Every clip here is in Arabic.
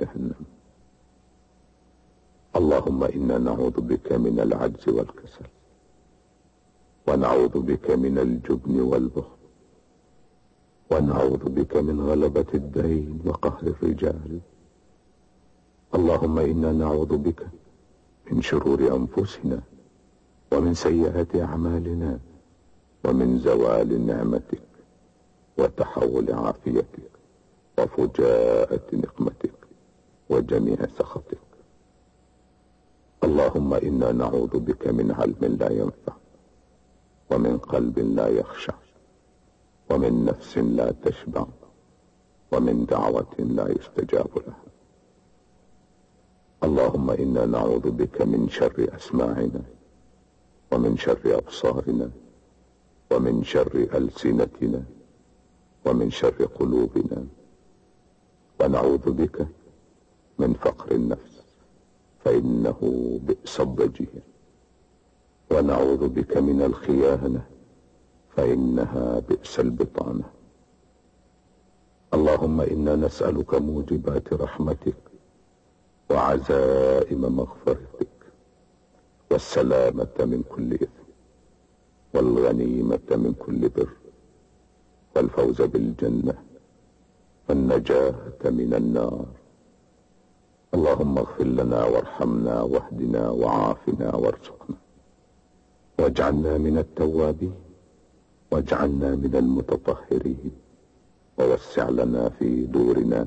جهنم. اللهم إنا نعوذ بك من العجز والكسل ونعوذ بك من الجبن والبخل ونعوذ بك من غلبة الدين وقهر الرجال. اللهم إنا نعوذ بك من شرور أنفسنا ومن سيئات أعمالنا ومن زوال نعمتك وتحول عافيتك وفجاءة نقمتك. وجميع سخطك. اللهم إنا نعوذ بك من علم لا ينفع ومن قلب لا يخشع ومن نفس لا تشبع ومن دعوة لا يستجاب لها. اللهم إنا نعوذ بك من شر أسماعنا ومن شر أبصارنا ومن شر ألسنتنا ومن شر قلوبنا. ونعوذ بك من فقر النفس فإنه بئس الضجيع ونعوذ بك من الخيانة فإنها بئس البطانة. اللهم إنا نسألك موجبات رحمتك وعزائم مغفرتك والسلامة من كل إثم والغنيمة من كل بر والفوز بالجنة والنجاة من النار. اللهم اغفر لنا وارحمنا واهدنا وعافنا وارزقنا. واجعلنا من التوابين واجعلنا من المتطهرين. ووسع لنا في دورنا.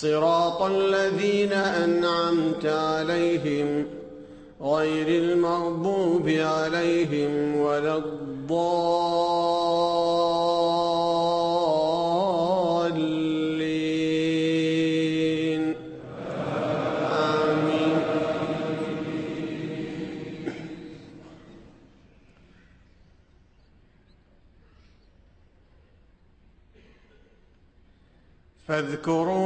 صراط الذين أنعمت عليهم غير المغضوب عليهم ولا الضالين. آمين. فاذكروني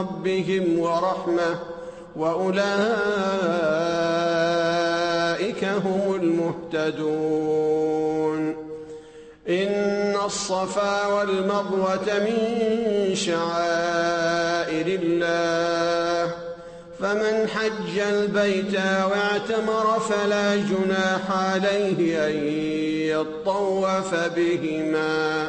ربهم ورحمة وأولئك هم المهتدون. إن الصفا والمروة من شعائر الله فمن حج البيت واعتمر فلا جناح عليه أن يطوف بهما.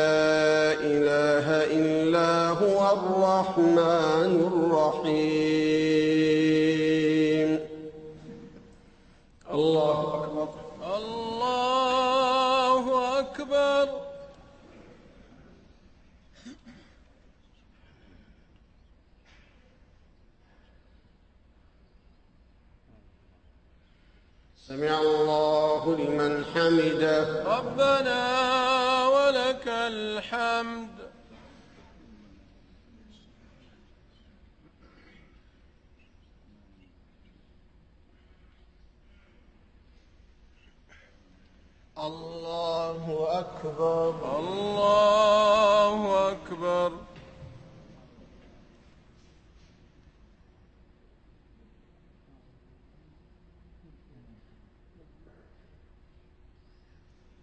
الرحمن الرحيم. الله أكبر. الله أكبر. سمع الله لمن حمده. ربنا ولك الحمد الله أكبر الله أكبر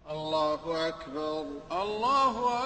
الله أكبر الله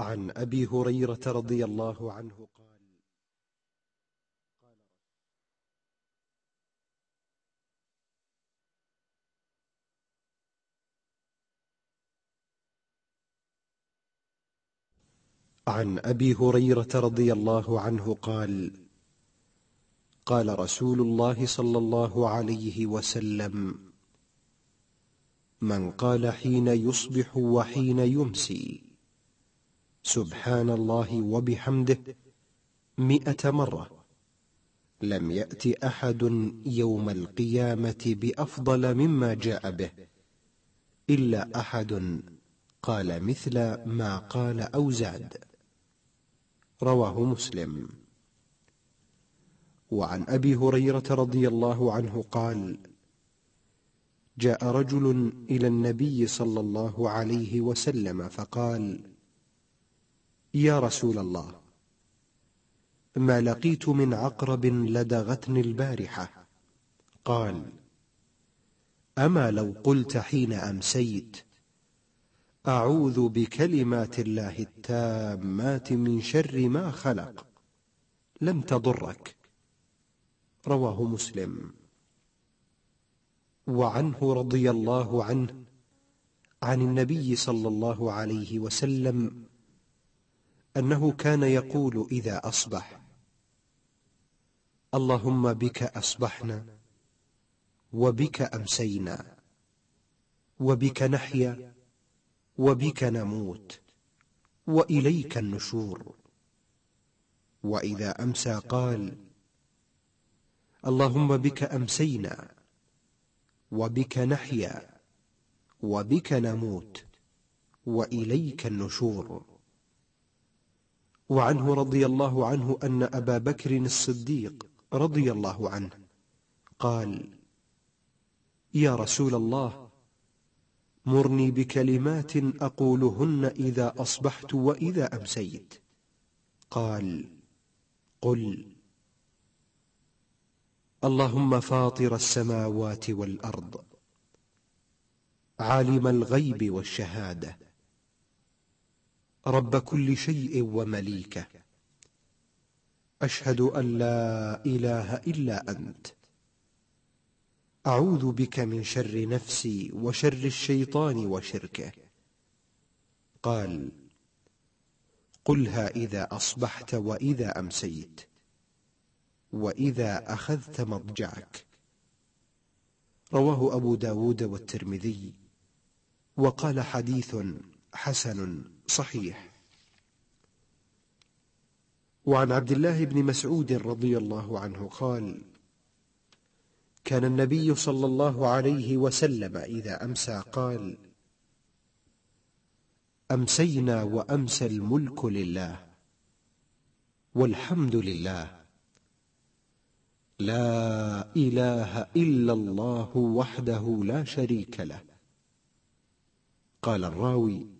عن أبي هريرة رضي الله عنه قال عن أبي هريرة رضي الله عنه قال قال رسول الله صلى الله عليه وسلم من قال حين يصبح وحين يمسي سبحان الله وبحمده مئة مرة. لم يأت أحد يوم القيامة بأفضل مما جاء به إلا أحد قال مثل ما قال أو زاد. رواه مسلم. وعن أبي هريرة رضي الله عنه قال جاء رجل إلى النبي صلى الله عليه وسلم فقال يا رسول الله ما لقيت من عقرب لدغتني البارحة. قال أما لو قلت حين أمسيت أعوذ بكلمات الله التامات من شر ما خلق. لم تضرك. رواه مسلم. وعنه رضي الله عنه عن النبي صلى الله عليه وسلم أنه كان يقول إذا أصبح. اللهم بك أصبحنا وبك أمسينا وبك نحيا وبك نموت وإليك النشور. وإذا أمسى قال اللهم بك أمسينا وبك نحيا وبك نموت وإليك النشور. وعنه رضي الله عنه أن أبا بكر الصديق رضي الله عنه قال يا رسول الله مرني بكلمات أقولهن إذا أصبحت وإذا أمسيت. قال قل اللهم فاطر السماوات والأرض عالم الغيب والشهادة رب كل شيء ومليكه. أشهد أن لا إله إلا أنت. أعوذ بك من شر نفسي وشر الشيطان وشركه. قال قلها إذا أصبحت وإذا أمسيت وإذا أخذت مضجعك رواه أبو داود والترمذي. وقال حديث حسن صحيح. وعن عبد الله بن مسعود رضي الله عنه قال كان النبي صلى الله عليه وسلم إذا أمسى قال أمسينا وأمسى الملك لله والحمد لله. لا إله إلا الله وحده لا شريك له. قال الراوي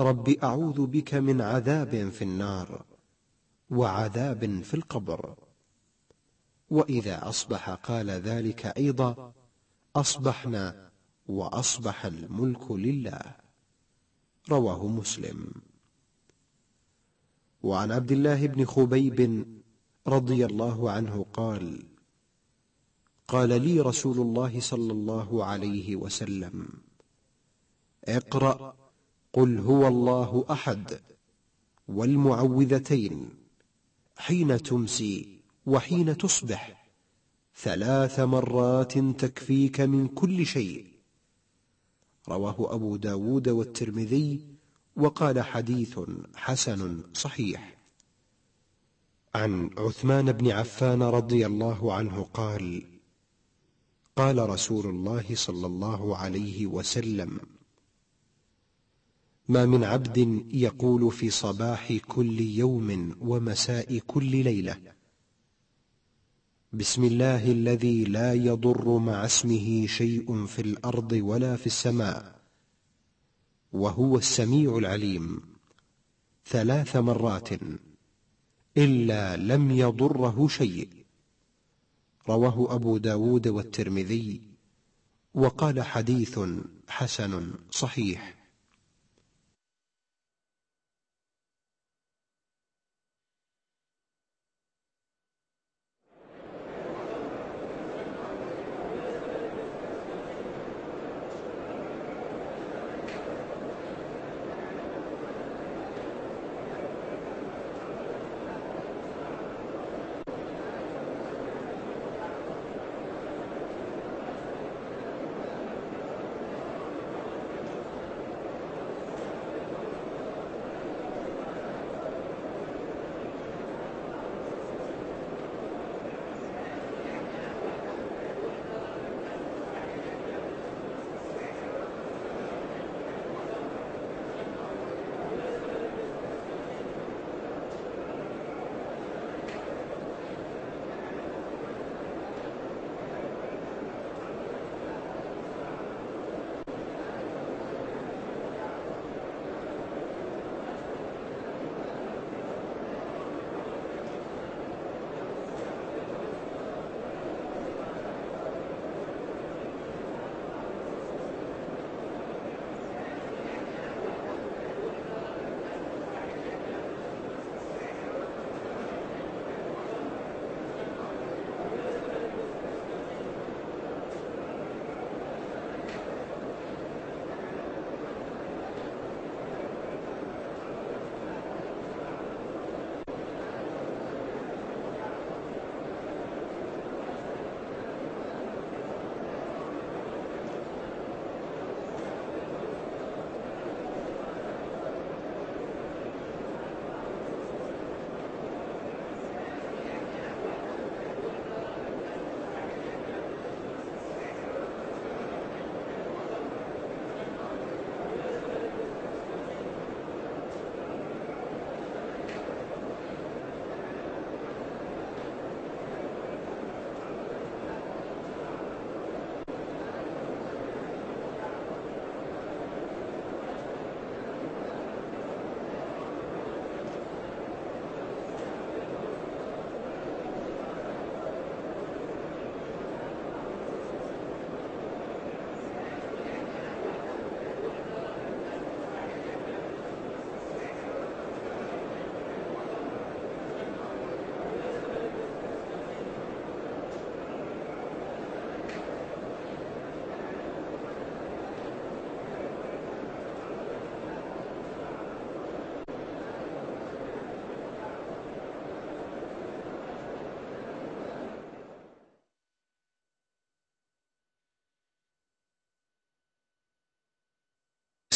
رب أعوذ بك من عذاب في النار وعذاب في القبر. وإذا أصبح قال ذلك أيضا أصبحنا وأصبح الملك لله. رواه مسلم. وعن عبد الله بن خبيب رضي الله عنه قال قال لي رسول الله صلى الله عليه وسلم اقرأ قل هو الله أحد والمعوذتين حين تمسي وحين تصبح ثلاث مرات تكفيك من كل شيء. رواه أبو داود والترمذي وقال حديث حسن صحيح. عن عثمان بن عفان رضي الله عنه قال قال رسول الله صلى الله عليه وسلم ما من عبد يقول في صباح كل يوم ومساء كل ليلة. بسم الله الذي لا يضر مع اسمه شيء في الأرض ولا في السماء وهو السميع العليم. ثلاث مرات إلا لم يضره شيء. رواه أبو داود والترمذي وقال حديث حسن صحيح.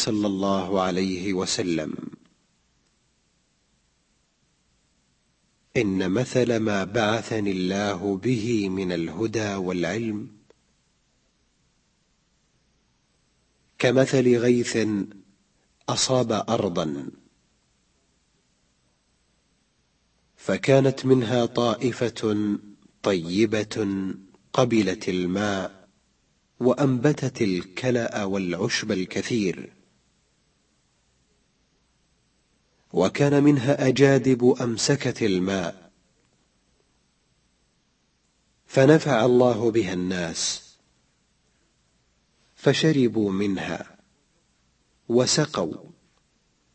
صلى الله عليه وسلم. إن مثل ما بعثني الله به من الهدى والعلم كمثل غيث أصاب أرضا فكانت منها طائفة طيبة قبلت الماء وأنبتت الكلأ والعشب الكثير. وكان منها أجادب أمسكت الماء. فنفع الله بها الناس. فشربوا منها. وسقوا.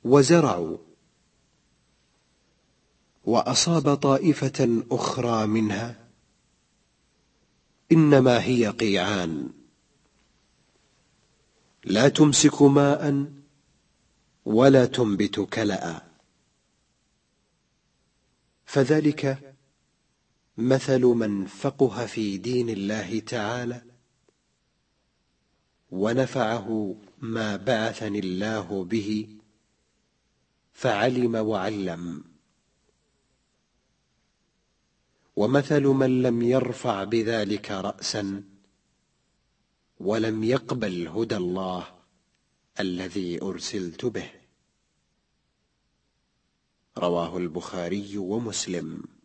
وزرعوا. وأصاب طائفة أخرى منها. إنما هي قيعان. لا تمسك ماء ولا تنبت كلأ. فذلك مثل من فقه في دين الله تعالى ونفعه ما بعثني الله به فعلم وعلم. ومثل من لم يرفع بذلك رأسا ولم يقبل هدى الله الذي أرسلت به. رواه البخاري ومسلم.